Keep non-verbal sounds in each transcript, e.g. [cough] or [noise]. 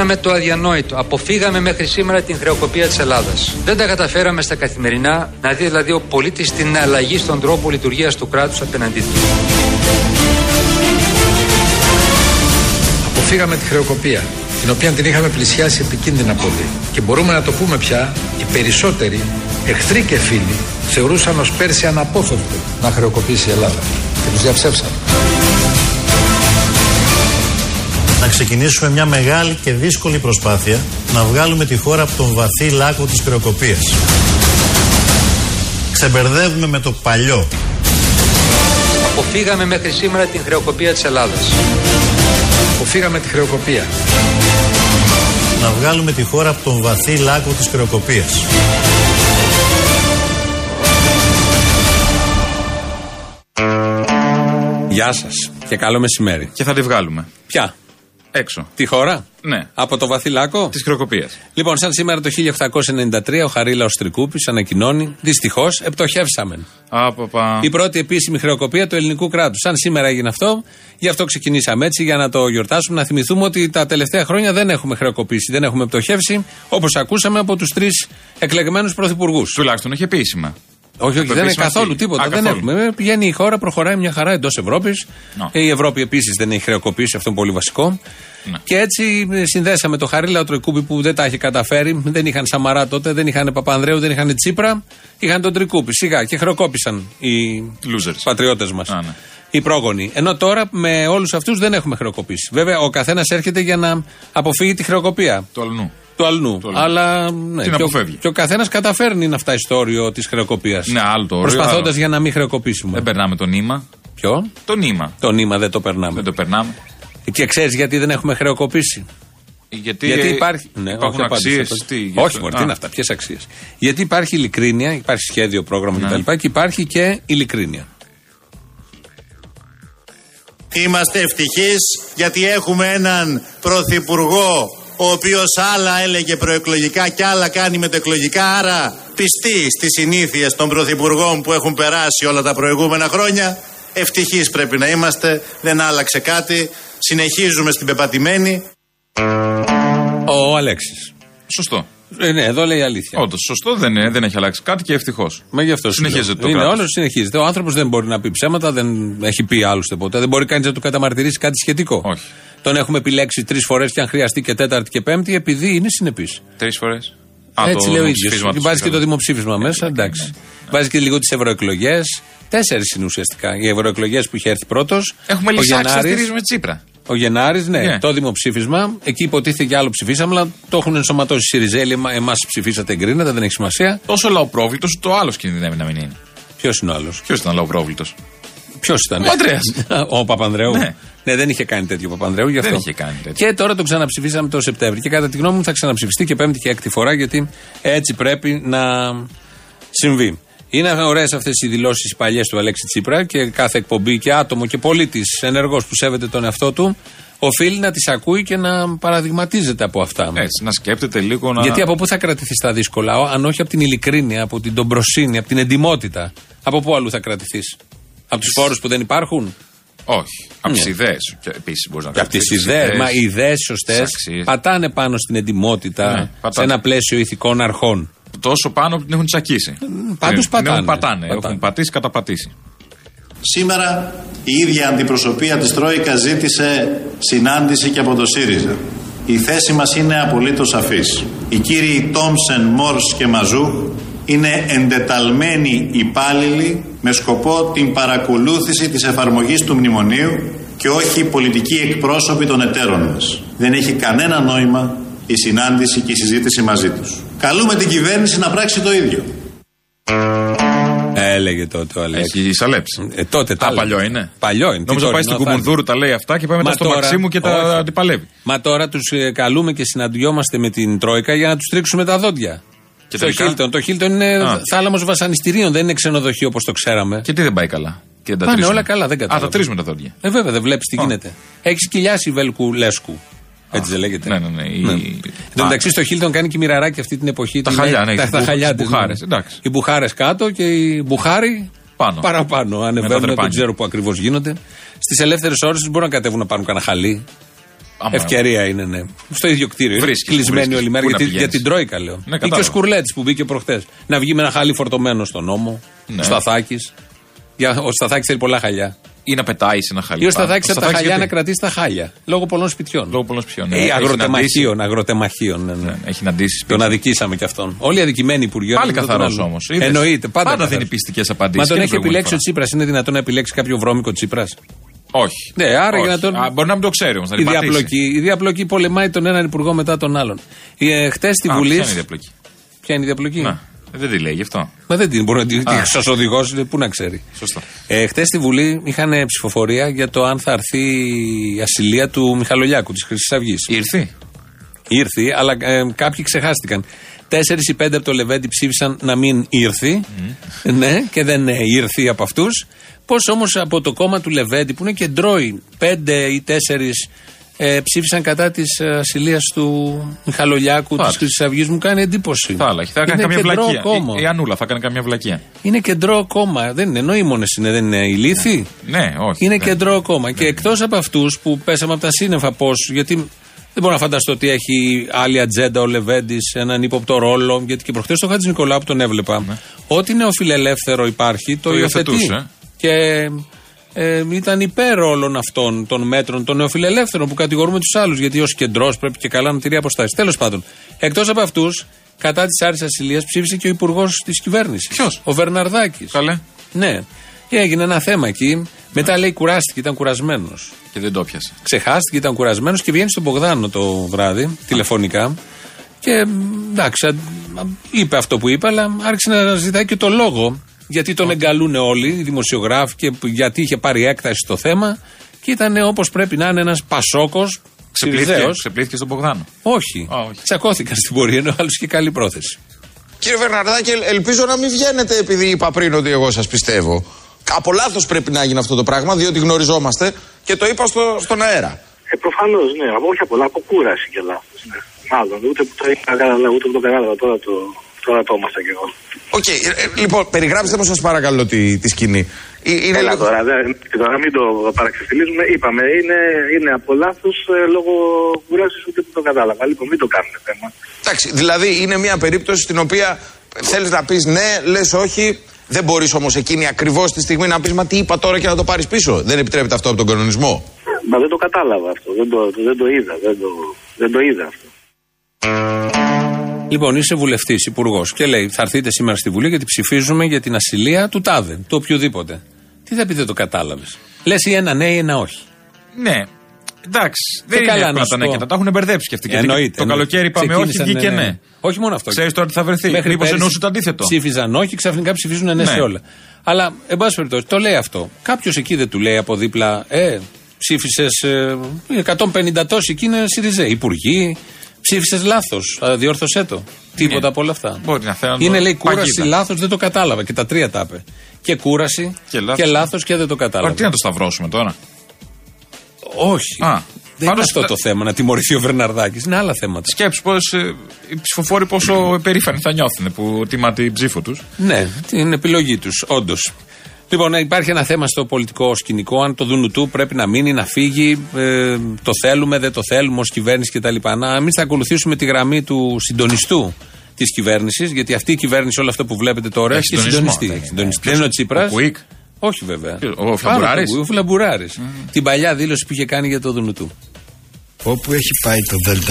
Κάναμε το αδιανόητο. Αποφύγαμε μέχρι σήμερα την χρεοκοπία της Ελλάδας. Δεν τα καταφέραμε στα καθημερινά να δει δηλαδή ο πολίτης την αλλαγή στον τρόπο λειτουργίας του κράτους απέναντί του. Αποφύγαμε τη χρεοκοπία, την οποία την είχαμε πλησιάσει επικίνδυνα πολύ. Και μπορούμε να το πούμε πια, οι περισσότεροι εχθροί και φίλοι θεωρούσαν ως πέρσι αναπόφευκτο να χρεοκοπήσει η Ελλάδα. Και τους διαψεύσαμε. Ξεκινήσουμε μια μεγάλη και δύσκολη προσπάθεια να βγάλουμε τη χώρα από τον βαθύ λάκκο της χρεοκοπίας. Ξεμπερδεύουμε με το παλιό. Αποφύγαμε μέχρι σήμερα την χρεοκοπία της Ελλάδας. Αποφύγαμε τη χρεοκοπία. Να βγάλουμε τη χώρα από τον βαθύ λάκκο της χρεοκοπίας. Γεια σας και καλό μεσημέρι. Και θα τη βγάλουμε. Ποια; Έξω. Τη χώρα; Ναι. Από το βαθύ λάκκο; Της χρεοκοπία. Λοιπόν, σαν σήμερα το 1893 ο Χαρίλαο Τρικούπη ανακοινώνει δυστυχώς επτοχεύσαμε. Άπαπα. Η πρώτη επίσημη χρεοκοπία του ελληνικού κράτους. Σαν σήμερα έγινε αυτό, γι' αυτό ξεκινήσαμε έτσι για να το γιορτάσουμε. Να θυμηθούμε ότι τα τελευταία χρόνια δεν έχουμε χρεοκοπήσει, δεν έχουμε πτωχεύσει, όπως ακούσαμε από τους τρεις εκλεγμένους πρωθυπουργούς. Τουλάχιστον όχι επίσημα. Όχι, όχι, δεν είναι καθόλου τίποτα. Α, δεν καθόλου. έχουμε. Ε, Πηγαίνει η χώρα, προχωράει μια χαρά εντός Ευρώπης. Να. Η Ευρώπη επίσης δεν έχει χρεοκοπήσει, αυτό είναι πολύ βασικό. Ναι. Και έτσι ε, συνδέσαμε το Χαρίλαο Τρικούπη που δεν τα είχε καταφέρει. Δεν είχαν Σαμαρά τότε, δεν είχαν Παπανδρέου, δεν είχαν Τσίπρα. Είχαν τον Τρικούπη. Σιγά και χρεοκόπησαν οι Losers. πατριώτες μας. Α, ναι. Οι πρόγονοι. Ενώ τώρα με όλους αυτούς δεν έχουμε χρεοκοπήσει. Βέβαια, ο καθένας έρχεται για να αποφύγει τη χρεοκοπία Του αλλού. Του αλλού. Του αλλού. Αλλά ναι, Την και, ο, αποφεύγει. και ο καθένας καταφέρνει να φτάσει στο όριο της χρεοκοπίας. Ναι, άλλο το όριο, Προσπαθώντας άλλο. για να μην χρεοκοπήσουμε. Δεν περνάμε το νήμα. Ποιο; Το νήμα. Το νήμα δεν το περνάμε. Δεν το περνάμε. Και ξέρεις γιατί δεν έχουμε χρεοκοπήσει; Γιατί, γιατί υπάρχει. Ναι, υπάρχουν όχι, απάντησε, αξίες. απάντησε. Όχι, μωρέ, τι είναι αυτά, ποιες αξίες; Γιατί υπάρχει ειλικρίνεια, υπάρχει σχέδιο, πρόγραμμα Ναι. κτλ. Και υπάρχει και ειλικρίνεια. Είμαστε ευτυχείς γιατί έχουμε έναν πρωθυπουργό ο οποίος άλλα έλεγε προεκλογικά και άλλα κάνει μετεκλογικά άρα πιστή στις συνήθειες των πρωθυπουργών που έχουν περάσει όλα τα προηγούμενα χρόνια. Ευτυχείς πρέπει να είμαστε δεν άλλαξε κάτι. Συνεχίζουμε στην πεπατημένη. Ο Αλέξης. Σωστό. Ε, ναι, εδώ λέει αλήθεια. Όντως, σωστό δεν, είναι, δεν έχει αλλάξει κάτι και ευτυχώς. Μα γι' αυτό σου Συνεχίζεται λέω. το Είναι κράτος. όλος συνεχίζεται. Ο άνθρωπος δεν μπορεί να πει ψέματα, δεν έχει πει άλλωστε ποτέ. Δεν μπορεί κανείς να του καταμαρτυρήσει κάτι σχετικό. Όχι. Τον έχουμε επιλέξει τρεις φορές και αν χρειαστεί και τέταρτη και πέμπτη, επειδή είναι συνεπής. Τρεις φορές; Έτσι λέει ο ίδιος. Βάζει και το δημοψήφισμα μέσα, εντάξει. Βάζει και λίγο τις ευρωεκλογές. Τέσσερις είναι ουσιαστικά. Οι ευρωεκλογές που είχε έρθει πρώτος. Έχουμε λησάξει να στηρίζουμε Τσίπρα. Ο Γενάρης, ναι, Ναι. το δημοψήφισμα. Εκεί υποτίθεται και άλλο ψηφίσαμε, αλλά το έχουν ενσωματώσει οι Σιριζέλοι. Εμάς ψηφίσατε, εγκρίνατε, δεν έχει σημασία. Τόσο λαοπρόβλητο, το άλλος κινδυνεύει να μην είναι. Ποιος είναι ο άλλος; Ποιος ήταν λαοπρόβλητο. Ποιος ήταν. Ο Ανδρέας. [laughs] ο Παπανδρέου. Ναι. ναι, δεν είχε κάνει τέτοιο ο Παπανδρέου γι' αυτό. Δεν είχε κάνει τέτοιο. Και τώρα το ξαναψηφίσαμε το Σεπτέμβρη. Και κατά τη γνώμη μου θα ξαναψηφιστεί και πέμπτη και έκτη φορά γιατί έτσι πρέπει να συμβεί. Είναι ωραίες αυτές οι δηλώσεις παλιές του Αλέξη Τσίπρα και κάθε εκπομπή και άτομο και πολίτης ενεργός που σέβεται τον εαυτό του οφείλει να τις ακούει και να παραδειγματίζεται από αυτά. Έτσι, να σκέπτεται λίγο να. Γιατί από πού θα κρατηθεί στα δύσκολα, αν όχι από την ειλικρίνεια, από την τομπροσύνη, από την εντιμότητα. Από πού αλλού θα κρατηθείς; Από τους φόρους που δεν υπάρχουν; Όχι. Από Ναι. τι ιδέε. Επίσης μπορείς να Και από τις κρατήσεις ιδέες. ιδέες. Μα οι ιδέες σωστές τις αξίες. πατάνε πάνω στην εντιμότητα Ναι, σε πατάνε. ένα πλαίσιο ηθικών αρχών. Τόσο πάνω που την έχουν τσακίσει. πάντως Την- την πατάνε. έχουν πατάνε. Πατάνε. Έχουν πατήσει, καταπατήσει. Σήμερα η ίδια αντιπροσωπεία της Τρόικα ζήτησε συνάντηση και από το ΣΥΡΙΖΑ. Η θέση μας είναι απολύτως σαφής. Οι κύριοι Τόμσεν, Μόρς και Μαζού είναι εντεταλμένοι υπάλληλοι με σκοπό την παρακολούθηση της εφαρμογής του μνημονίου και όχι οι πολιτικοί εκπρόσωποι των εταίρων μας. Δεν έχει κανένα νόημα η συνάντηση και η συζήτηση μαζί τους. Καλούμε την κυβέρνηση να πράξει το ίδιο. Έλεγε τότε ο Αλέξης. Έχει σαλέψει. Ε, τότε τα Α, έλεγε. παλιό είναι. Παλιό είναι. Νόμιζα Τι πάει τώρα, στην να Κουμουνδούρου, τα λέει αυτά και πάει μετά Μα στο τώρα- Μαξίμου και τα όχι. αντιπαλεύει. Μα τώρα τους καλούμε και συναντιόμαστε με την Τρόικα για να τους τρίξουμε τα δόντια. Και Στο τελικά; Χίλτον. Το Χίλτον είναι Α. θάλαμος βασανιστήριων, δεν είναι ξενοδοχείο όπως το ξέραμε. Και τι δεν πάει καλά; Και δεν τα Πάνε τρίζουμε. όλα καλά, δεν Α, κατάλαβα. τα τρίζουμε τα δόντια. Ε, βέβαια, δεν βλέπεις τι Α. γίνεται. Έχεις κοιλιάσει Βέλκου Λέσκου. Έτσι δεν λέγεται. ναι, ναι, ναι, η- Εν τω μεταξύ στο Χίλτον κάνει και μοιραράκι αυτή την εποχή. Τα την- χαλιά, ναι, τα, τις τα μπου- χαλιά τις της, μπουχάρες, ναι. εντάξει. Οι μπουχάρες κάτω και οι μπουχάροι Πάνω. παραπάνω. Με τα Ανεβαίνουν, δεν τρεπάνια. ξέρω που ακριβώς γίνονται. Στις ελεύθερες ώρες τους μπορούν να κατέβουν να πάρουν κανένα χαλί. Άμα- Ευκαιρία είναι, ναι. Στο ίδιο κτίριο. είναι Βρίσκεις, Κλεισμένοι βρίσκεις. όλη μέρα Πού για, να τη- για πηγαίνεις. την Τρόικα, λέω. Ναι, Ή και ο κατάλαβα. Σκουρλέτης που μπήκε προχθές. Να βγει με ένα χάλι φορτωμένο στον νόμο. Ναι. Ο Σταθάκης. Ο Σταθάκης θέλει πολλά χαλιά. Ή να πετάει σε ένα χαλί. Ή ο Σταθάκη Ο από τα Σταθάκης χαλιά να γιατί; κρατήσει τα χάλια. Λόγω πολλών σπιτιών. Λόγω πολλών σπιτιών, ναι. Ή Έχει αγροτεμαχίων. Αγροτεμαχίων, ναι, ναι. Ναι, έχει συναντήσει. Τον αδικήσαμε κι αυτόν. Όλοι οι αδικημένοι υπουργοί. Πάλι ένας μετά τον καθαρός άλλον. όμως, είδες. Εννοείται. Πάντα, Πάντα καθαρός. δίνει πιστικές απαντήσεις Μα και τον την έχει προηγούμενη επιλέξει ο φορά. Τσίπρας. Είναι δυνατόν να επιλέξει κάποιο βρώμικο Τσίπρας; Όχι. Ναι, άρα Όχι. για να τον. Α, μπορεί να μην το ξέρει όμως. Η διαπλοκή, η διαπλοκή πολεμάει τον έναν υπουργό μετά τον άλλον. Ε, Χτες στη Βουλή. Ποια είναι η διαπλοκή; Ποια είναι η διαπλοκή; Να, δεν τη λέει γι' αυτό. Μα δεν την μπορεί να την. Α. Σας οδηγός, πού να ξέρει. Σωστό. Ε, Χτε στη Βουλή είχαν ψηφοφορία για το αν θα έρθει η ασυλία του Μιχαλολιάκου της Χρυσής Αυγής. Ήρθε. Ήρθε, αλλά ε, κάποιοι ξεχάστηκαν. Τέσσερις ή πέντε από το Λεβέντι ψήφισαν να μην ήρθει. Ναι, και δεν ε, ήρθε από αυτούς. Πώς όμως από το κόμμα του Λεβέντι, που είναι κεντρώοι, πέντε ή τέσσερις ε, ψήφισαν κατά της ασυλίας του Μιχαλολιάκου της Πάτε. Χρυσής Αυγής, μου κάνει εντύπωση. Θα άλλα. Θα έκανε είναι καμιά κεντρό βλακεία. κόμμα. Η, η Ανούλα θα έκανε καμιά βλακεία. Είναι κεντρό κόμμα. Δεν είναι νοήμονε είναι, δεν είναι ηλίθιοι; Ναι, όχι. Είναι ναι. κεντρό κόμμα. Και εκτός από αυτούς που πέσαμε από τα σύννεφα, πώς. Γιατί δεν μπορώ να φανταστώ ότι έχει άλλη ατζέντα ο Λεβέντης, έναν ύποπτο ρόλο. Γιατί και προχθές το Χατζη Νικολάου που τον έβλεπα. Ό,τι νεοφιλελεύθερο υπάρχει το, Το υιοθετεί. υιοθετούσε. Και ε, ήταν υπέρ όλων αυτών των μέτρων των νεοφιλελεύθερων που κατηγορούμε τους άλλους. Γιατί ως κεντρός πρέπει και καλά να τηρεί αποστάσεις. Τέλος πάντων, εκτός από αυτούς, κατά της Άρης Ασυλίας ψήφισε και ο υπουργός της κυβέρνησης. Ποιος; Ο Βερναρδάκης. Καλέ. Ναι. Και έγινε ένα θέμα εκεί. Μετά λέει κουράστηκε, ήταν κουρασμένος. Και δεν το πιάσε. Ξεχάστηκε, ήταν κουρασμένος και βγαίνει στον Μπογδάνο το βράδυ, τηλεφωνικά. Και μ, εντάξει, α- α- είπε αυτό που είπε, αλλά άρχισε να ζητάει και το λόγο. Γιατί τον εγκαλούν όλοι οι δημοσιογράφοι και που- γιατί είχε πάρει έκταση στο θέμα. Και ήταν όπως πρέπει να είναι ένας Πασόκος. Ξεπλήθηκε, ξεπλήθηκε στον Πογδάνο. Όχι. Α, όχι. Τσακώθηκαν στην πορεία, ενώ άλλος είχε καλή πρόθεση. Κύριε Βερναρδάκη, ελ- ελπίζω να μην βγαίνετε επειδή είπα πριν ότι εγώ σας πιστεύω. Από λάθος πρέπει να γίνει αυτό το πράγμα, διότι γνωριζόμαστε και το είπα στο, στον αέρα. Ε, προφανώς, ναι. Από όχι από, από κούραση και λάθος. Ναι. Μάλλον ούτε που το είχα κατάλαβα, ούτε που το κατάλαβα τώρα το, τώρα το ήμασταν κι εγώ. Οκ, ε, ε, λοιπόν, περιγράψτε μου σας παρακαλώ τη, τη σκηνή. Ε, Είναι Έλα λίγο- τώρα, δεν, και τώρα μην το παραξεφτιλίζουμε. Είπαμε, είναι, είναι από λάθος λόγω κούραση ούτε που το κατάλαβα. Λοιπόν, μην το κάνουμε θέμα. Εντάξει, δηλαδή είναι μια περίπτωση στην οποία θέλεις να πεις ναι, λες όχι. Δεν μπορείς όμως εκείνη ακριβώς τη στιγμή να πεις Μα τι είπα τώρα και να το πάρεις πίσω. Δεν επιτρέπεται αυτό από τον κανονισμό. Μα δεν το κατάλαβα αυτό. Δεν το, δεν το είδα. Δεν το, δεν το είδα αυτό. Λοιπόν, είσαι βουλευτής, υπουργός και λέει: Θα έρθετε σήμερα στη Βουλή γιατί ψηφίζουμε για την ασυλία του τάδε, του οποιοδήποτε. Τι θα πει δεν το κατάλαβες. Λες ή ένα ναι ή ένα όχι. Ναι. Εντάξει. Δεν είναι καλά, εύκολα να σου τα ναι πω. και τα. Τα έχουν μπερδέψει και αυτοί. γιατί Εννοείται. Το εννοείται. καλοκαίρι είπαμε όχι, Ξεκίνησαν, βγήκε ναι. Όχι μόνο αυτό. Ξέρεις τώρα τι θα βρεθεί. Μέχρι Μήπως πέρυσι εννοούσε το αντίθετο. Ψήφιζαν όχι, ξαφνικά ψηφίζουν ναι, Ναι. σε όλα. Αλλά, εν πάση περιπτώσει, το λέει αυτό. Κάποιος εκεί δεν του λέει από δίπλα, Ε, ψήφισες. Ε, 150 τόσοι εκεί είναι ΣΥΡΙΖΕ. Υπουργοί, ψήφισες λάθος. Διόρθωσέ το. Τίποτα από όλα αυτά. Μπορεί να θέλουν Είναι το- λέει κούραση, παγίδα. λάθος, δεν το κατάλαβα. Και τα τρία τα είπε. Και κούραση Και και λάθος. λάθο και, δεν το Τώρα κατάλαβα. τι να το σταυρώσουμε τώρα; Όχι. Α, δεν είναι πάντως αυτό τα- το θέμα να τιμωρηθεί ο Βερναρδάκης. Είναι άλλα θέματα. Σκέψου πω οι ψηφοφόροι πόσο [clears throat] περήφανοι θα νιώθουν που τιμά την ψήφο τους. Ναι, είναι επιλογή τους, όντως. Λοιπόν, υπάρχει ένα θέμα στο πολιτικό σκηνικό. Αν το Δουνουτού πρέπει να μείνει, να φύγει, ε, το θέλουμε, δεν το θέλουμε ως κυβέρνηση κτλ. Να εμείς θα ακολουθήσουμε τη γραμμή του συντονιστού της κυβέρνησης, γιατί αυτή η κυβέρνηση, όλο αυτό που βλέπετε τώρα, Έχει έχει συντονισμό, συντονιστεί. ναι, Έχει ναι. συντονιστεί. Ποιος, Δεν είναι ο Τσίπρας. ο Κουίκ; Όχι βέβαια. Ποιος, ο Πάνω Φλαμπουράρης; από Ο Φλαμπουράρης. Την παλιά δήλωση που είχε κάνει για το Δουνουτού. Όπου έχει πάει το ΔΝΤ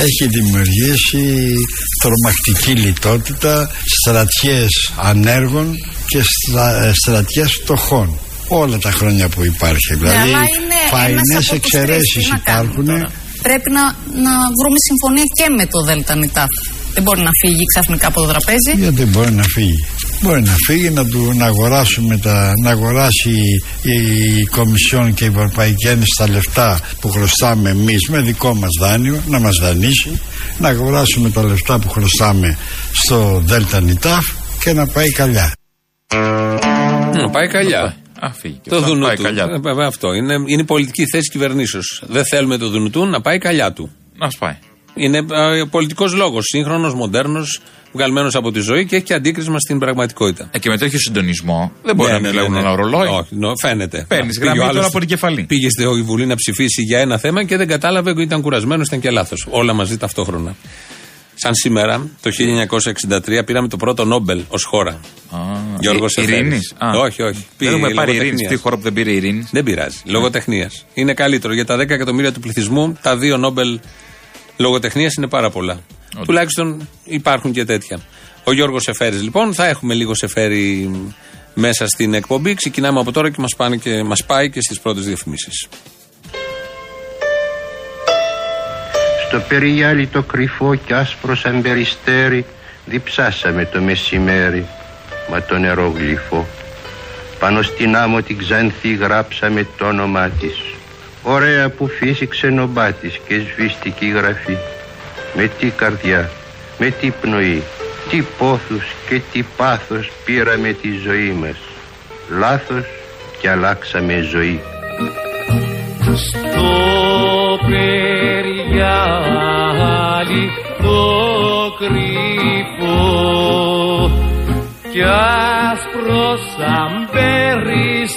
έχει δημιουργήσει τρομακτική λιτότητα, στρατιές ανέργων και στρα, ε, στρατιές φτωχών. Όλα τα χρόνια που υπάρχει. Δηλαδή, Ναι, αλλά είναι ένας φαϊνές από τους τρεις. εξαιρέσεις Τι να κάνουμε υπάρχουν. τώρα; Πρέπει να, να βρούμε συμφωνία και με το ΔΝΤ. Δεν μπορεί να φύγει ξαφνικά από το τραπέζι. Γιατί μπορεί να φύγει. Μπορεί να φύγει, να, του, να, αγοράσουμε τα, να αγοράσει η, η Κομισιόν και η Ευρωπαϊκή Ένωση τα λεφτά που χρωστάμε εμείς με δικό μας δάνειο, να μας δανείσει, να αγοράσουμε τα λεφτά που χρωστάμε στο ΔΝΤ και να πάει καλιά. Να πάει καλιά. Α, φύγει. και Το αυτό. Δουνουτού. Πάει καλιά. Ε, βέβαια, αυτό. Είναι, είναι η πολιτική θέση κυβερνήσεως. Δεν θέλουμε το Δουνουτού να πάει καλιά του. Να σπάει. Είναι πολιτικός λόγος. Σύγχρονος, μοντέρνος. Βγαλμένος από τη ζωή και έχει και αντίκρισμα στην πραγματικότητα. Ε, και με τέτοιο συντονισμό δεν μπορεί Ναι, να ναι, μιλάουν ναι, ναι. ένα ρολόι. Όχι, νο, φαίνεται. Παίρνεις Πήγε γραμμή ο τώρα άλλος- από την κεφαλή. Πήγε στη Βουλή να ψηφίσει για ένα θέμα και δεν κατάλαβε, ήταν κουρασμένος, ήταν και λάθος. Όλα μαζί ταυτόχρονα. Σαν σήμερα, το 1963, πήραμε το πρώτο Νόμπελ ως χώρα. Γιώργος η- ειρήνης; Α. Όχι, όχι. Δεν έχουμε πάρει ειρήνη. λογοτεχνίας. Αυτή η χώρα που δεν πήρε ειρήνης. Δεν πειράζει. Λογοτεχνίας. Είναι καλύτερο. Για τα 10 εκατομμύρια του πληθυσμού, τα δύο Νόμπελ λογοτεχνίας είναι πάρα πολλά. Τουλάχιστον υπάρχουν και τέτοια. Ο Γιώργος Σεφέρης, λοιπόν, θα έχουμε λίγο Σεφέρη μέσα στην εκπομπή. Ξεκινάμε από τώρα και μας και, μας πάει και στις πρώτες διαφημίσεις. Στο περιγιάλι το κρυφό κι άσπρο σαν περιστέρι διψάσαμε το μεσημέρι μα το νερό γλυφό. Πάνω στην άμμο την ξανθή γράψαμε το όνομά της Ωραία που φύσηξε νομπάτης και σβήστηκε η γραφή Με τι καρδιά, με τι πνοή, τι πόθους και τι πάθος πήραμε τη ζωή μας. Λάθος και αλλάξαμε ζωή. Στο περιγιάλι το κρυφό κι άσπρος σαν περιστέρι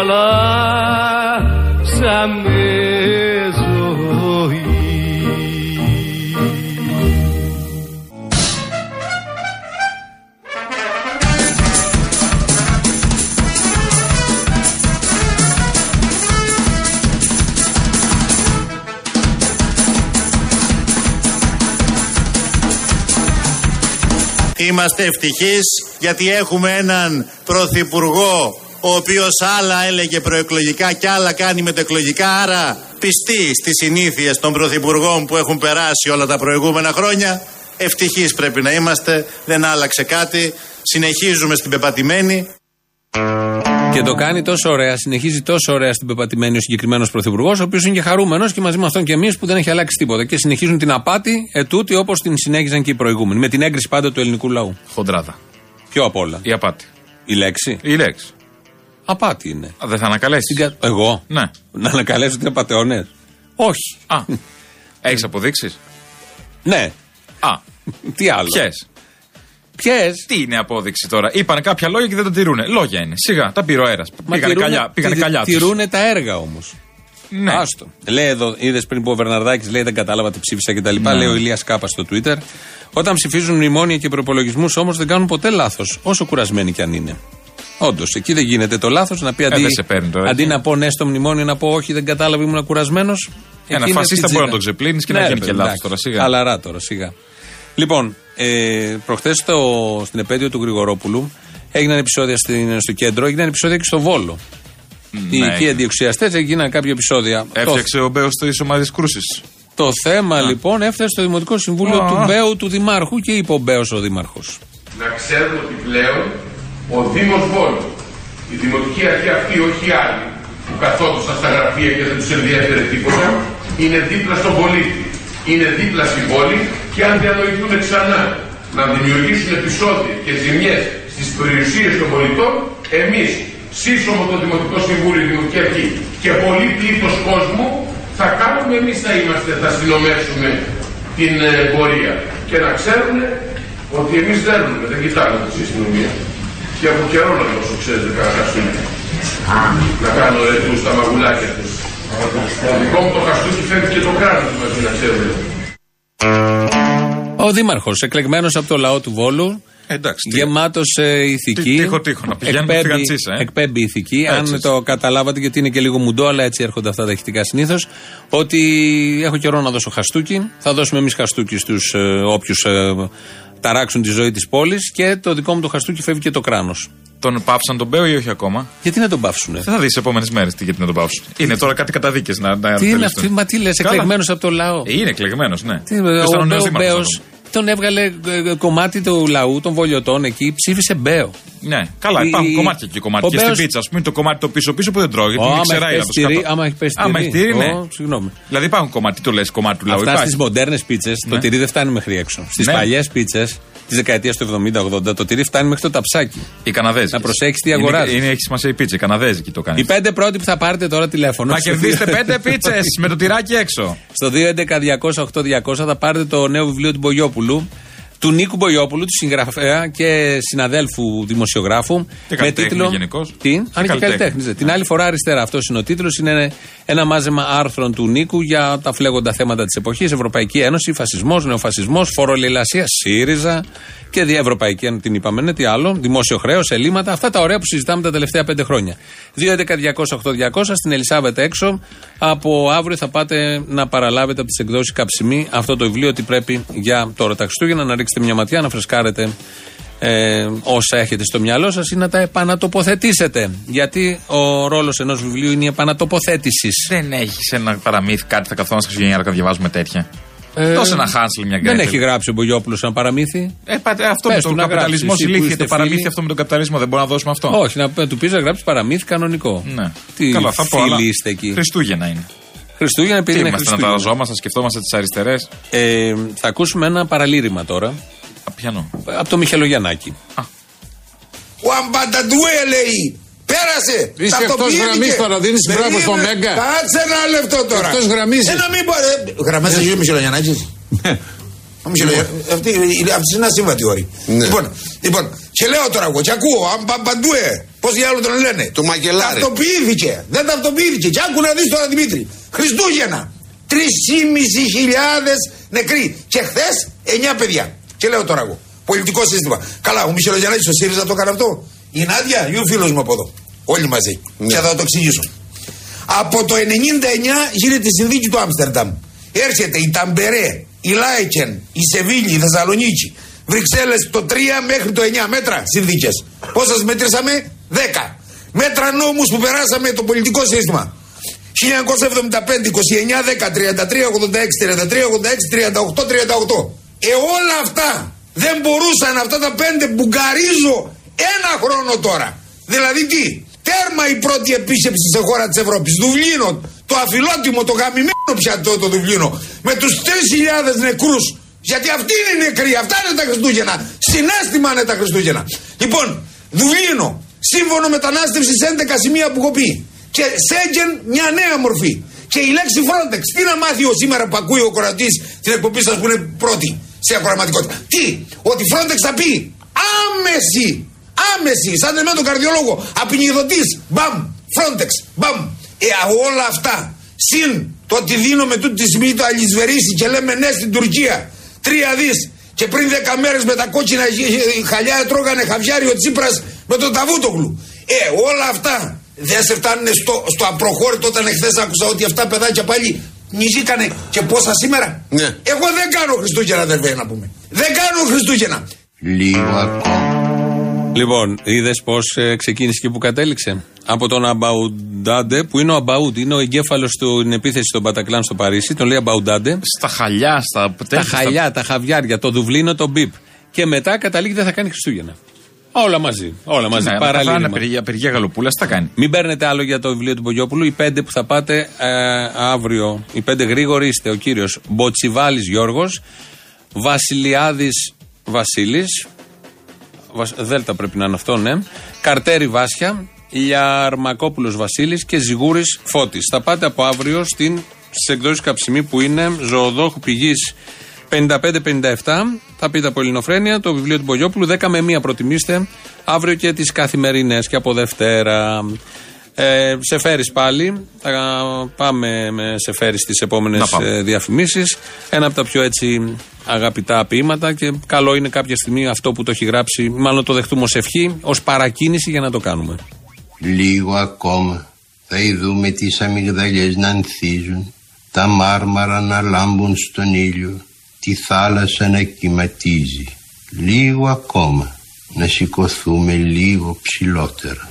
κι αλλάξαμε ζωή. Είμαστε ευτυχείς γιατί έχουμε έναν πρωθυπουργό ο οποίος άλλα έλεγε προεκλογικά και άλλα κάνει μετεκλογικά άρα πιστή στις συνήθειες των πρωθυπουργών που έχουν περάσει όλα τα προηγούμενα χρόνια ευτυχείς πρέπει να είμαστε δεν άλλαξε κάτι συνεχίζουμε στην πεπατημένη Και το κάνει τόσο ωραία, συνεχίζει τόσο ωραία στην πεπατημένη ο συγκεκριμένος πρωθυπουργός, ο οποίος είναι και χαρούμενος και μαζί με αυτόν και εμείς που δεν έχει αλλάξει τίποτα. Και συνεχίζουν την απάτη ετούτη όπως την συνέχιζαν και οι προηγούμενοι. Με την έγκριση πάντα του ελληνικού λαού. Χοντράδα. Ποιο απ' όλα; Η απάτη. Η λέξη; Η λέξη. Απάτη είναι. Α, δεν θα ανακαλέσεις. Την κα- Εγώ; Ναι. Να ανακαλέσω ότι είναι απαταιώνες; Όχι. Α. Έχεις αποδείξεις; Ναι. Α. Τι άλλο; Ποιες; Ποιες; Τι είναι απόδειξη τώρα; Είπαν κάποια λόγια και δεν τα τηρούνε. Λόγια είναι. Σιγά, τα πήρε ο αέρας. Πήγανε καλιά, πήγανε καλιά τους. Τηρούν τα έργα όμως. Ναι. Άστο. Λέει εδώ, είδες πριν που ο Βερναρδάκης λέει δεν κατάλαβα τι ψήφισα κτλ. Ναι. Λέει ο Ηλίας Κάπα στο Twitter. Όταν ψηφίζουν μνημόνια και προπολογισμούς όμως δεν κάνουν ποτέ λάθος, όσο κουρασμένοι κι αν είναι. Όντως, εκεί δεν γίνεται το λάθος να πει αντί, δεν σε παίρνει τώρα, αντί εκεί. να πω ναι στο μνημόνιο να πω όχι, δεν κατάλαβα, ήμουν κουρασμένος. Ένα φασίστα μπορεί να τον ξεπλύνεις και να γίνει και λάθος τώρα, σιγά. Χαλαρά τώρα, σιγά. Λοιπόν, ε, προχθές στην επέτειο του Γρηγορόπουλου έγιναν επεισόδια στην, στο κέντρο, έγιναν επεισόδια και στο Βόλο. Οι ναι, εκεί έγινε. αντιοξιαστές έγιναν κάποια επεισόδια. Το, Έφτιαξε ο Μπέος της ομάδας κρούσης. το θέμα λοιπόν έφτασε στο Δημοτικό Συμβούλιο Α. του Μπέου του Δημάρχου και είπε ο Μπέος ο Δήμαρχος. να ξέρουν ότι πλέον ο Δήμος Βόλου, η Δημοτική Αρχή αυτή, όχι οι άλλοι, που καθόντουσαν στα γραφεία και δεν τους ενδιαφέρε τίποτα, είναι δίπλα στον πολίτη. Είναι δίπλα στην πόλη και αν διανοηθούν ξανά να δημιουργήσουν επεισόδια και ζημιές στις περιουσίες των πολιτών, εμείς, σύσσωμο το Δημοτικό Συμβούλιο, η Δημοτική Αρχή και πολύ πλήθος κόσμου, θα κάνουμε, εμείς θα είμαστε, θα συνομεύσουμε την ε, πορεία. Και να ξέρουν ότι εμείς δέρνουμε, δεν κοιτάμε τη αστυνομία. Και από καιρό να δώσω, ξέρετε, κανένα χαστούκι. Να κάνω ρε τους τα μαγουλάκια τους. Το δικό μου το χαστούκι φεύγει και το κράνος μαζί να ξέρετε. Ο Δήμαρχος, εκλεγμένος από το λαό του Βόλου, Εντάξει. τι- γεμάτος ηθική. Τι- τείχο, τείχο, να πηγαίνουν εκπέμπει, φυγατσίσα, ε. εκπέμπει ηθική. Έτσι, Αν έτσι. το καταλάβατε, γιατί είναι και λίγο μουντό, αλλά έτσι έρχονται αυτά τα ηχητικά συνήθως. Ότι έχω καιρό να δώσω χαστούκι. Θα δώσουμε εμείς χαστούκι στους ε, όποιους ταράξουν τη ζωή της πόλης. Και το δικό μου το χαστούκι φεύγει και το κράνος. Τον πάψαν τον Μπέο ή όχι ακόμα; Γιατί να τον πάψουνε. Θα δεις τι επόμενες μέρες τι γιατί να τον πάψουν. Είναι τώρα κάτι καταδίκες να, να Τι είναι εκτελεστούν. αυτή, μα τι λες, Καλά. εκλεγμένος από το λαό; Ε, Είναι εκλεγμένος, ναι. Τι, Ποιος ο ήταν ο νέος Μπέο δήμαρχος Μπέος αυτό. Τον έβγαλε ε, ε, κομμάτι του λαού, των βολιωτών εκεί, ψήφισε Μπέο. Ναι, καλά, Η- υπάρχουν κομμάτια και κομμάτια. ο Και στην Μπέος- πίτσα, ας πούμε, το κομμάτι το πίσω-πίσω που δεν τρώει. Γιατί Ω, είναι άμα ξερά έχει είναι πέσει από το τυρί, σκατό. άμα έχει πέσει Άμα τυρί. έχει τυρί, ναι. Ω, συγγνώμη. Δηλαδή υπάρχουν κομμάτι, το λες κομμάτι του λαού. Αυτά υπάρχει. στις μοντέρνες πίτσες, το Ναι. τυρί δεν φτάνει μέχρι έξω. Στις Ναι. παλιές πίτσες της δεκαετίας του 70-80, το τυρί φτάνει μέχρι το ταψάκι. Οι Καναδέζοι. Να προσέξεις τι Είναι- αγοράζεις. Είναι, έχει σημασία η πίτσα. Οι Καναδέζικοι το κάνεις. Οι πέντε πρώτοι που θα πάρετε τώρα τηλέφωνο. Θα στο κερδίσετε δύο- πέντε πίτσες με το τυράκι έξω. [laughs] Στο 211-200-8200 θα πάρετε το νέο βιβλίο του Μπογιόπουλου. Pulú Του Νίκου Μπογιόπουλου, του συγγραφέα και συναδέλφου δημοσιογράφου. Και καλλιτέχνη γενικώς. Τι, αν και καλλιτέχνη. καλλιτέχνη. ναι. Την άλλη φορά αριστερά. Αυτός είναι ο τίτλος. Είναι ένα μάζεμα άρθρων του Νίκου για τα φλέγοντα θέματα της εποχής. Ευρωπαϊκή Ένωση, φασισμός, νεοφασισμός, φοροληλασία, ΣΥΡΙΖΑ και δι- Ευρωπαϊκή Ένωση, την είπαμε, ναι, τι άλλο. Δημόσιο χρέος, ελλείμματα. Αυτά τα ωραία που συζητάμε τα τελευταία πέντε χρόνια. 211-200-8200 στην Ελισάβετ έξω. Από αύριο θα πάτε να παραλάβετε από τις εκδόσεις Καψιμή αυτό το βιβλίο ότι πρέπει για τώρα τα Χριστούγεννα να ρίξετε μια ματιά, να φρεσκάρετε ε, όσα έχετε στο μυαλό σας ή να τα επανατοποθετήσετε. Γιατί ο ρόλος ενός βιβλίου είναι η επανατοποθέτησης. Δεν έχει ένα παραμύθι κάτι θα καθόμαστε Χριστουγεννιάρα να διαβάζουμε τέτοια. Δώσε ένα Χάνσλ μια Ε, Δεν γκρέτελ. έχει γράψει ο Μπογιόπουλος ένα παραμύθι. Ε, πάτε, αυτό Πες με του τον να καπιταλισμός γράψει, εσύ που ηλίθεια, είστε το παραμύθι φίλοι. αυτό με τον καπιταλισμό δεν μπορεί να δώσουμε αυτό. Όχι, να του πεις να γράψεις παραμύθι κανονικό. Ναι. Τι Καλά, θα πω. φίλοι αλλά είστε εκεί. Χριστούγεννα είναι. Χριστούγεννα επειδή Τι είναι είμαστε να Χριστούγεννα. ταραζόμαστε, σκεφτόμαστε τις αριστερές. Ε, θα ακούσουμε ένα παραλήρημα τώρα Πιανό. από το Μιχελογιαννάκη. Ο Αμπανταντούε λέει. Πέρασε. Είσαι ταυτοποιήθηκε. εκτός γραμμής τώρα, δίνεις μπράβο Περίμενε. στο Μέγκα. Κάτσε ένα λεπτό τώρα. Εκτός γραμμής Ένα μην μπορεί. Γραμμάς εσύ ο Μισελογιαννάκης. Ο Μισελογιαννάκης. Αυτή είναι ένα σύμβατη όρη. Λοιπόν, λοιπόν, και λέω τώρα εγώ, και ακούω, Αμπαντούε. Πώς για άλλο τον λένε. Το Μακελάρε. Ταυτοποιήθηκε. Δεν ταυτοποιήθηκε. Και άκου να δεις τώρα Δημήτρη. Χριστούγεννα. 3.500 νεκροί. Και χθες 9 παιδιά. Και λέω τώρα εγώ. Πολιτικό σύστημα. Καλά, ο Μισελογιαννάκης ο ΣΥΡΙΖΑ το έκανε αυτό. Η Νάντια ή ο φίλος μου από εδώ. Όλοι μαζί. Και θα το εξηγήσω. Από το 99 γίνεται η συνθήκη του Άμστερνταμ. Έρχεται η Ταμπερέ, η Λάικεν, η Σεβίλη, η Θεσσαλονίκη. Βρυξέλλες το 3 μέχρι το 9 μέτρα συνθήκες. Πόσα μετρήσαμε, 10. Μέτρα νόμους που περάσαμε το πολιτικό σύστημα. 1975, 29, 10, 33, 86, 33, 86, 38, 38. Ε, όλα αυτά δεν μπορούσαν αυτά τα πέντε μπουγκαρίζω ένα χρόνο τώρα. Δηλαδή τι, τέρμα η πρώτη επίσκεψη σε χώρα της Ευρώπης. Δουβλίνο, το αφιλότιμο, το γαμημένο πια το, το Δουβλίνο. Με τους 3.000 νεκρούς. Γιατί αυτοί είναι οι νεκροί, αυτά είναι τα Χριστούγεννα. Συνέστημα είναι τα Χριστούγεννα. Λοιπόν, Δουβλίνο, σύμφωνο μετανάστευσης 11 σημεία που έχω πει. Και Σέγγεν μια νέα μορφή. Και η λέξη Frontex, τι να μάθει ο σήμερα που ακούει ο κορατής την εκπομπή σας που είναι πρώτη σε ακροαματικότητα. Τι, ότι Frontex θα πει άμεση, άμεση, σαν εμένα τον καρδιολόγο, απεινιδωτής, μπαμ, Frontex, μπαμ. Ε, α, όλα αυτά, συν το ότι δίνουμε τούτη τη στιγμή το αλυσβερίσι και λέμε ναι στην Τουρκία, τρία δις. Και πριν δέκα μέρες με τα κόκκινα χαλιά τρώγανε χαβιάρι ο Τσίπρας με τον Ταβούτογλου. Ε, όλα αυτά δεν σε φτάνουν στο, στο απροχώρητο όταν εχθές άκουσα ότι αυτά παιδάκια πάλι νιζήκανε και πόσα σήμερα; Ναι. Εγώ δεν κάνω Χριστούγεννα, αδερφέ, να πούμε. Δεν κάνω Χριστούγεννα. Λίγο ακόμα. Λοιπόν, είδες πώς ξεκίνησε και που κατέληξε; Από τον Αμπαουντάντε, που είναι ο Αμπαούντ, είναι ο εγκέφαλος στην επίθεση των Πατακλάν στο Παρίσι, τον λέει Αμπαουντάντε. Στα χαλιά, στα Τα χαλιά, τα χαβιάρια, το Δουβλίνο, το Μπίπ. Και μετά καταλήγει δεν θα κάνει Χριστούγεννα. Όλα μαζί. Όλα μαζί. Ναι, Παραλίγο. θα είναι απεργία, απεργία γαλοπούλας, τα κάνει; Μην παίρνετε άλλο για το βιβλίο του Μπογιόπουλου. Οι πέντε που θα πάτε ε, αύριο, οι πέντε γρήγοροι είστε ο κύριος Μποτσιβάλης Γιώργος, Βασιλιάδης Βασίλης. Δέλτα πρέπει να είναι αυτό, ναι. Καρτέρι Βάσια, Λιαρμακόπουλος Βασίλης και Ζιγούρης Φώτης. Θα πάτε από αύριο στην, στις εκδόσεις Καψιμή που είναι ζωοδόχου πηγής 55-57. Θα πείτε από Ελληνοφρένια το βιβλίο του Μπογιόπουλου. 10 με 1 προτιμήστε. Αύριο και τις καθημερινές και από Δευτέρα. Ε, σε φέρεις πάλι. Θα πάμε με σε φέρεις στι επόμενες Να πάμε. διαφημίσεις. Ένα από τα πιο έτσι αγαπητά ποίηματα και καλό είναι κάποια στιγμή αυτό που το έχει γράψει, μάλλον το δεχτούμε ως ευχή, ως παρακίνηση για να το κάνουμε. Λίγο ακόμα θα ειδούμε τις αμυγδαλιές να ανθίζουν, τα μάρμαρα να λάμπουν στον ήλιο, τη θάλασσα να κυματίζει. Λίγο ακόμα να σηκωθούμε λίγο ψηλότερα.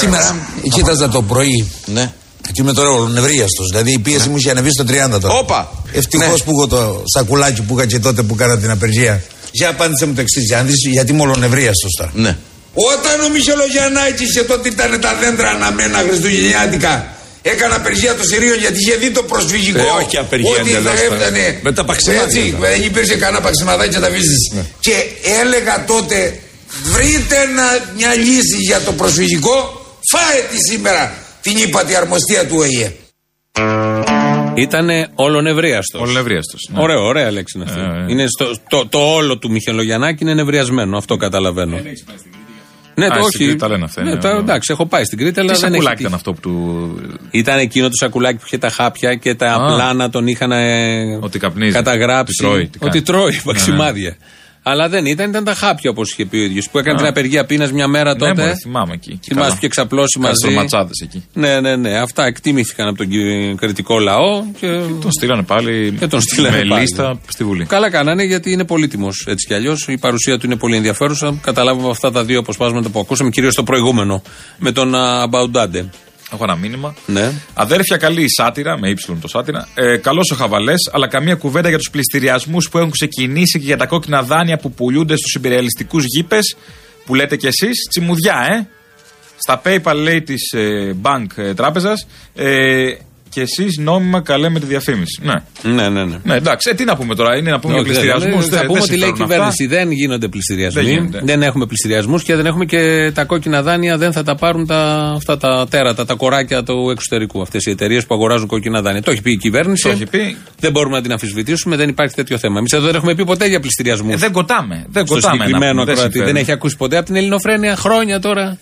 Σήμερα κοίταζα το πρωί. Ναι. Και είμαι τώρα ολονευρίαστο. Δηλαδή η πίεση μου είχε ανεβεί στο 30 τώρα. Όπα! Ευτυχώς Ναι. που έχω το σακουλάκι που είχα και τότε που κάνα την απεργία. Για απάντησε μου το εξής, γιατί είμαι ολονευρίαστος τώρα. Ναι. Όταν ο Μιχελογιαννάκης και τότε ήταν τα δέντρα αναμένα χριστουγεννιάτικα έκανα απεργία των Συρίων γιατί είχε δει το προσφυγικό. Ε, όχι απεργία ότι εντελώς θα τώρα. έφτανε. Με τα παξιμάδια Έτσι, τώρα. δεν υπήρχε κανένα παξιμαδάκι και τα βίζεις. Ναι. Και έλεγα τότε, βρείτε ένα- μια λύση για το προσφυγικό, φάε τη σήμερα την ύπατη αρμοστία του ΟΗΕ. Ήτανε ολονευρίαστος. Ολονευρίαστος. Ναι. Ωραίο, ωραία λέξη είναι αυτή. Ε, ε. Είναι στο, το, το όλο του Μιχελογιαννάκη είναι νευριασμένο. Αυτό καταλαβαίνω. Ναι, Α, το στην όχι. Κρήτη τα λένε αυτά, Ναι, ναι, τα- ναι. εντάξει, έχω πάει στην Κρήτη, αλλά Τι δεν έχει σακουλάκι τύχει. ήταν αυτό που του. Ήταν εκείνο το σακουλάκι που είχε τα χάπια και τα Α. πλάνα τον είχαν ε, Ότι καπνίζει. καταγράψει. Ότι τρώει, τι κάνει. ότι τρώει, Ναι, παξιμάδια. Αλλά δεν ήταν, ήταν τα χάπια όπως είχε πει ο ίδιος. Που έκανε Α. την απεργία πείνας μια μέρα Ναι, τότε. μωρέ, θυμάμαι εκεί. Και Θυμάσαι καλά. που είχε ξαπλώσει Κάτι μαζί. τροματσάδες εκεί. Ναι, ναι, ναι. Αυτά εκτίμηθηκαν από τον κυ- κριτικό λαό. Και... Τον στείλανε πάλι Και τον στείλανε με πάλι. λίστα στη Βουλή. Καλά κάνανε γιατί είναι πολύτιμος έτσι κι αλλιώς. Η παρουσία του είναι πολύ ενδιαφέρουσα. Καταλάβαμε από αυτά τα δύο αποσπάσματα που ακούσαμε, κυρίως το προηγούμενο με τον Αμπαουντάντε. Έχω ένα μήνυμα. Ναι. Αδέρφια, καλή η σάτυρα, με ύψιλον το σάτυρα. Ε, Καλός ο χαβαλές, αλλά καμία κουβέντα για τους πληστηριασμούς που έχουν ξεκινήσει και για τα κόκκινα δάνεια που πουλούνται στους υπερεαλιστικούς γήπες που λέτε κι εσείς. Τσιμουδιά, ε! Στα PayPal λέει της ε, Bank ε, Τράπεζας. Ε, και εσείς νόμιμα καλέ με τη διαφήμιση. Ναι. Ναι, ναι, ναι. Ναι, εντάξει, ε, τι να πούμε τώρα, είναι να πούμε για Όχι, δεν- πληστηριασμούς. δεν- Θα πούμε ότι λέει η κυβέρνηση δεν γίνονται πληστηριασμοί. Δεν Δεν, γίνονται. έχουμε πληστηριασμούς και δεν έχουμε και τα κόκκινα δάνεια. Δεν θα τα πάρουν τα, αυτά τα τέρατα, τα κοράκια του εξωτερικού. Αυτές οι εταιρείες που αγοράζουν κόκκινα δάνεια. Το έχει πει η κυβέρνηση. Το έχει πει. Δεν μπορούμε να την αμφισβητήσουμε. Δεν υπάρχει τέτοιο θέμα. Εμείς εδώ δεν έχουμε πει ποτέ για πληστηριασμούς. Ε, δεν κοτάμε. Δεν Στο κοτάμε. να συγκεκριμένο πούμε, δεν ακροατή. Δεν, συμφέρει. έχει ακούσει ποτέ από την Ελληνοφρένεια χρόνια τώρα.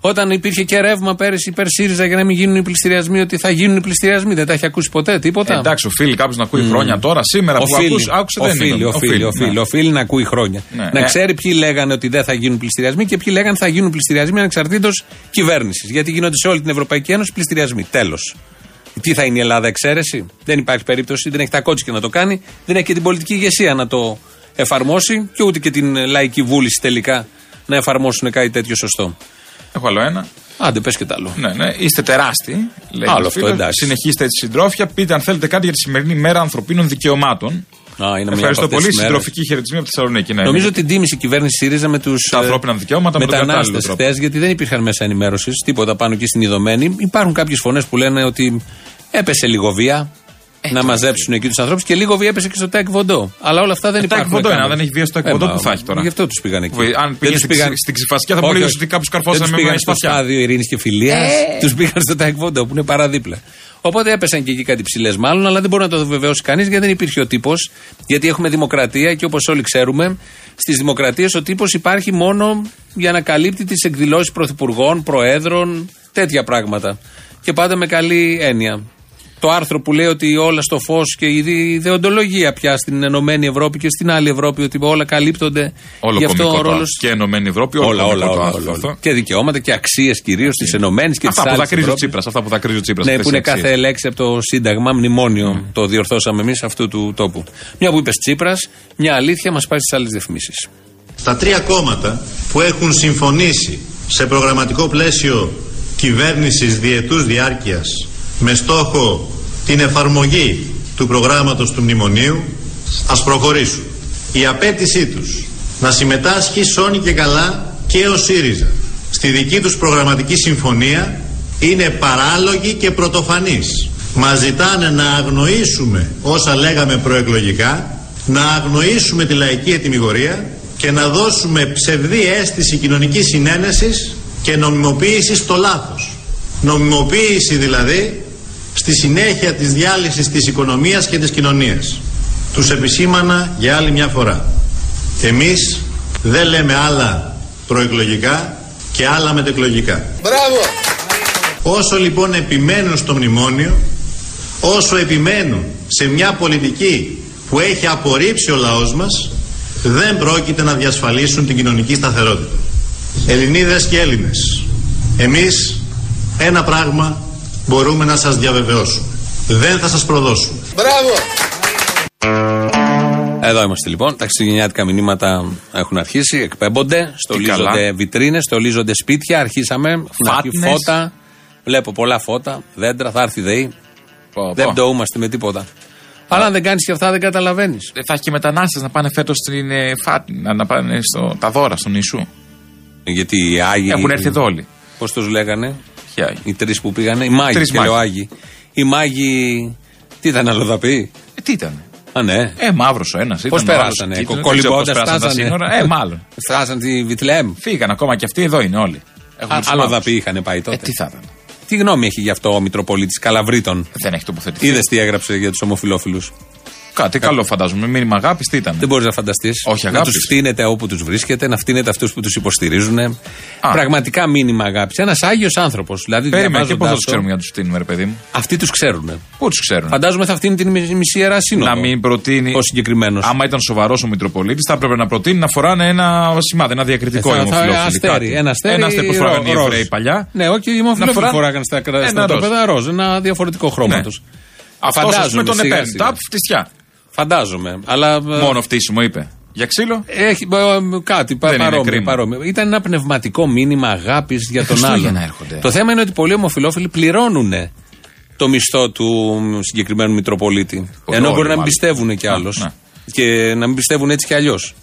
Όταν υπήρχε και ρεύμα πέρυσι υπέρ ΣΥΡΙΖΑ για να μην γίνουν οι πληστηριασμοί, ότι θα γίνουν οι πληστηριασμοί. Δεν τα έχει ακούσει ποτέ τίποτα. Ε, εντάξει, οφείλει κάποιος να ακούει χρόνια τώρα, σήμερα που Οφείλει, ακούς, άκουσε δεν οφείλει, είναι. οφείλει, οφείλει, ναι. οφείλει να ακούει χρόνια. Ναι. Να Ε. ξέρει ποιοι λέγανε ότι δεν θα γίνουν πληστηριασμοί και ποιοι λέγανε θα γίνουν πληστηριασμοί ανεξαρτήτως κυβέρνησης. Γιατί γίνονται σε όλη την Ευρωπαϊκή Ένωση πληστηριασμοί. Τέλος. Τι θα είναι η Ελλάδα, εξαίρεση; Δεν υπάρχει περίπτωση, δεν έχει τα κότσια να το κάνει, δεν έχει και την πολιτική ηγεσία να το εφαρμόσει και ούτε και την λαϊκή βούληση τελικά να εφαρμόσουν κάτι τέτοιο σωστό. Έχω άλλο ένα. Άντε, πες και τ' άλλο. Ναι, ναι, είστε τεράστιοι. Λέει Άλλο ο αυτό, φίλος. εντάξει. Συνεχίστε έτσι συντρόφια. Πείτε αν θέλετε κάτι για τη σημερινή μέρα ανθρωπίνων δικαιωμάτων. Α, είναι μια Ευχαριστώ από αυτές πολύ. τις μέρες. Συντροφική χαιρετισμοί από τη Θεσσαλονίκη. Ναι, Νομίζω ναι. ότι τίμησε η κυβέρνηση ΣΥΡΙΖΑ με τους Τα ανθρώπινα δικαιώματα με τον κατάλληλο μετανάστες τρόπο. χθες, γιατί δεν υπήρχαν μέσα ενημέρωσης, τίποτα πάνω εκεί στην ειδωμένη. Υπάρχουν κάποιες φωνές που λένε ότι έπεσε λίγο βία Ε, να μαζέψουν εκεί τους ανθρώπους και λίγο βία έπεσε και στο Τάκ Βοντό. Αλλά όλα αυτά δεν Ε, υπάρχουν. Τάκ Βοντό είναι, κάμερες. αν δεν έχει βία στο Τάκ Ε, Βοντό, μα, πού θα έχει τώρα. Γι' αυτό τους πήγαν εκεί. Που, αν Δεν πήγαινε τους στην πήγαν- ξυ- στην Ξυφασιά, θα Όχι, μπορεί όχι. ότι κάποιου Δεν καρφώσανε τους με πήγαν μια στο σπαθιά. στάδιο ειρήνης και φιλίας, Ε. τους πήγαν στο Τάκ Βοντό που είναι παραδίπλα. Οπότε έπεσαν και εκεί κάτι ψηλές, μάλλον, αλλά δεν μπορεί να το βεβαιώσει κανείς γιατί δεν υπήρχε ο τύπος. Γιατί έχουμε δημοκρατία και όπως όλοι ξέρουμε, στις δημοκρατίες ο τύπος υπάρχει μόνο για να καλύπτει τις εκδηλώσεις πρωθυπουργών, προέδρων, τέτοια πράγματα. Και πάντα με καλή έννοια. Το άρθρο που λέει ότι όλα στο φως και η δι- ιδεοντολογία πια στην Ενωμένη Ευρώπη και στην άλλη Ευρώπη, ότι όλα καλύπτονται. Όλο Γι' αυτό κωμικό ο το ρόλος- άρθρο. Και Ενωμένη Ευρώπη, όλο όλα, κωμικό όλα, το όλα, άρθρο όλα, αυτό. όλα. Και δικαιώματα και αξίες κυρίως της Ενωμένης και της Αυτά που άλλης. δακρύζει ο Τσίπρας. Αυτά που δακρύζει ο Τσίπρας. Ναι, που είναι κάθε λέξη από το Σύνταγμα, μνημόνιο. Το διορθώσαμε εμείς αυτού του τόπου. Μια που είπες Τσίπρας, μια αλήθεια μας πάει στις άλλες διαφημίσεις. Τα τρία κόμματα που έχουν συμφωνήσει σε προγραμματικό πλαίσιο κυβέρνησης διετούς διάρκειας με στόχο την εφαρμογή του προγράμματος του Μνημονίου ας προχωρήσουν. Η απέτησή τους να συμμετάσχει σώνει και καλά και ο ΣΥΡΙΖΑ στη δική τους προγραμματική συμφωνία είναι παράλογη και πρωτοφανής. Μας ζητάνε να αγνοήσουμε όσα λέγαμε προεκλογικά, να αγνοήσουμε τη λαϊκή ετοιμιγορία και να δώσουμε ψευδή αίσθηση κοινωνικής συνένεσης και νομιμοποίησης στο λάθος. Νομιμοποίηση δηλαδή στη συνέχεια της διάλυσης της οικονομίας και της κοινωνίας. Τους επισήμανα για άλλη μια φορά. Εμείς δεν λέμε άλλα προεκλογικά και άλλα μετεκλογικά. Μπράβο! Όσο λοιπόν επιμένουν στο μνημόνιο, όσο επιμένουν σε μια πολιτική που έχει απορρίψει ο λαός μας, δεν πρόκειται να διασφαλίσουν την κοινωνική σταθερότητα. Ελληνίδες και Έλληνες, εμείς ένα πράγμα μπορούμε να σας διαβεβαιώσουμε. Δεν θα σας προδώσουμε. Μπράβο! Εδώ είμαστε λοιπόν. Τα χριστουγεννιάτικα μηνύματα έχουν αρχίσει, εκπέμπονται, στολίζονται καλά. βιτρίνες, στολίζονται σπίτια. Αρχίσαμε. Έχουν αρχίσει Φάτνες. φώτα. Βλέπω πολλά φώτα, δέντρα, θα έρθει η ΔΕΗ. Πω, Δεν πω. πτωούμαστε με τίποτα. Αλλά αν δεν κάνεις και αυτά, δεν καταλαβαίνεις. Ε, Θα έχει και μετανάστες να πάνε φέτος στην ε, Φάτινα, να πάνε στο, τα δώρα στον Ιησού. Γιατί οι Άγιοι. Έχουν έρθει εδώ όλοι. Πώς τους λέγανε, Ποιοι Άγιοι; οι τρεις που πήγανε. Οι Μάγοι Τρεις και λέω Μάγοι. Άγιοι. Οι Μάγοι. Τι ήταν αλλοδαποί. Ε, τι ήταν. Α, ναι. Ε, μαύρος ο ένας. Πώς περάσανε, κολυμπώντας τα φτάσανε. σύνορα. Ε, μάλλον. [laughs] Φτάσαν τη Βιτλέμ. Φύγαν ακόμα και αυτοί εδώ είναι όλοι. Έχουν τους Αλλοδαποί μαύρους. είχαν πάει τότε. Ε, τι θα ήταν; Τι γνώμη έχει γι' αυτό ο Μητροπολίτης Καλαβρίτων; Δεν έχει τοποθετηθεί. Είδες τι έγραψε για τους ομοφυλόφιλου. Κάτι καλό φαντάζομαι. Μήνυμα αγάπης τι ήταν; Δεν μπορείς να φανταστείς. Όχι Να αγάπης. τους φτύνετε όπου τους βρίσκετε, να φτύνετε αυτούς που τους υποστηρίζουν. Πραγματικά μήνυμα αγάπης. Ένας άγιος άνθρωπος. Δηλαδή, Περίμενε και πώς θα διαβάζοντάς του ξέρουμε για να τους φτύνουμε, ρε παιδί μου; Αυτοί τους ξέρουν. Πού τους ξέρουν. Φαντάζομαι θα φτύνει την μισή- μισή ιερά σύνοδο. Να μην προτείνει. Ο συγκεκριμένος. Άμα ήταν σοβαρός ο Μητροπολίτης, θα έπρεπε να προτείνει να φοράνε ένα σημάδι, ένα διακριτικό Ε, θα- θα- ημοφιλόφιλο. αστέρι, κάτι. ένα αστέρι Ένα αστέρι που ρο- φοράγανε οι ροζ. Εβραίοι παλιά. Ναι, όχι, οι ημοφιλόφιλοι φοράνε φοράγανε στα, στα ένα στρατόπεδα ροζ, ένα διαφορετικό χρώματο. Αυτός ας πούμε τον επένει. Ταπ, φτισιά. Φαντάζομαι. Αλλά, ε, Μόνο φτύσιμο είπε. Για ξύλο; Έχει ε, κάτι πα- Δεν είναι παρόμοιο, κρίμα. παρόμοιο. Ήταν ένα πνευματικό μήνυμα αγάπης για τον Χριστούγεννα άλλον. έρχονται. Το θέμα είναι ότι πολλοί ομοφυλόφιλοι πληρώνουν το μισθό του συγκεκριμένου Μητροπολίτη. Όχι Ενώ όλοι, μπορεί να μην μάλλον. πιστεύουν κι άλλος. ναι. Και να μην πιστεύουν έτσι κι αλλιώς.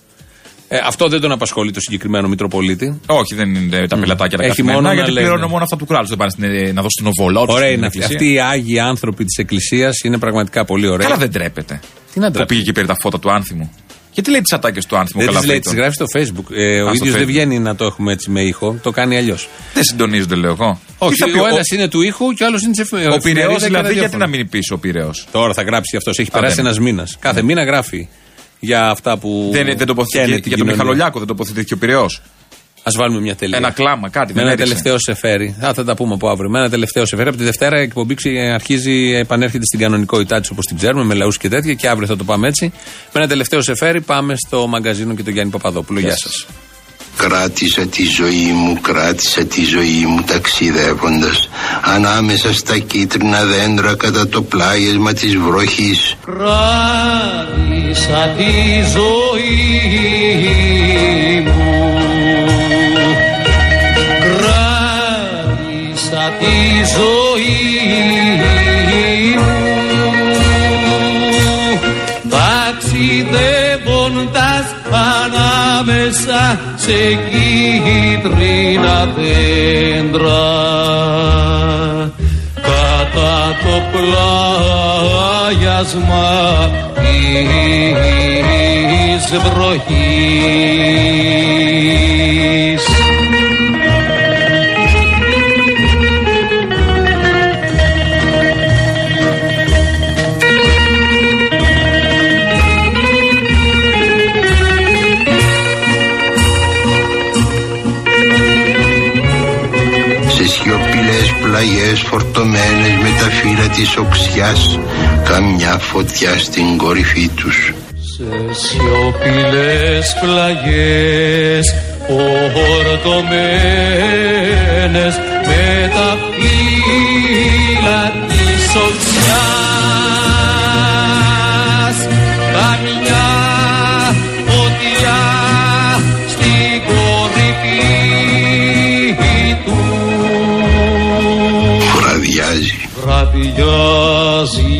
Ε, αυτό δεν τον απασχολεί το συγκεκριμένο Μητροπολίτη. Όχι, δεν είναι τα πελατάκια τα Έχει καθημερινά, μόνο να γιατί λένε. πληρώνουν μόνο αυτά του κράτου. Δεν πάνε στην- να δώσουν την οβολό του. Ωραία είναι αυτοί. Αυτοί οι άγιοι άνθρωποι της Εκκλησίας είναι πραγματικά πολύ ωραίοι. Καλά δεν τρέπεται. Τι να Που ντρέπεται. πήγε και πήρε τα φώτα του άνθιμου. Γιατί λέει τις ατάκες του άνθιμου Δεν καλά τις λέει, φρύτων. τις γράφει στο Facebook. Ε, ο Α, στο ίδιος δεν Facebook. βγαίνει να το έχουμε έτσι με ήχο. Το κάνει αλλιώς. Δεν συντονίζονται, λέω εγώ. Όχι, Τι θα πει, ο ένας είναι του ήχου και ο άλλος είναι της εφημερίδας. Ο Πυραιό δηλαδή, γιατί να μείνει πίσω ο Πυραιό. Τώρα θα γράψει αυτός. Έχει Α, περάσει δεν. ένας μήνας. Κάθε μήνα γράφει για αυτά που. Δεν, δεν τοποθετήθηκε για τον Μιχαλολιάκο, δεν τοποθετήθηκε ο Πυραιό. Α βάλουμε μια τελεία. Ένα κλάμα, κάτι Με δεν ένα έριξε. τελευταίο σεφέρι. Α, θα τα πούμε από αύριο. Με ένα τελευταίο σεφέρι. Από τη Δευτέρα η εκπομπή ξε- αρχίζει, επανέρχεται στην κανονικότητά της όπως την ξέρουμε, με λαούς και τέτοια. Και αύριο θα το πάμε έτσι. Με ένα τελευταίο σεφέρι πάμε στο μαγκαζίνο και τον Γιάννη Παπαδόπουλο. Γεια σας. Κράτησα τη ζωή μου, κράτησα τη ζωή μου ταξιδεύοντας ανάμεσα στα κίτρινα δέντρα κατά το πλάγισμα της βροχής. Κράτησα τη ζωή μου τη ζωή μου Ταξιδεύοντας ανάμεσα σε κίτρινα δέντρα κατά το πλάγιασμα της βροχής. Της οξιάς καμιά φωτιά στην κορυφή τους. Σε σιωπηλές πλαγιές φορτωμένες με τα φύλλα της οξιάς Because.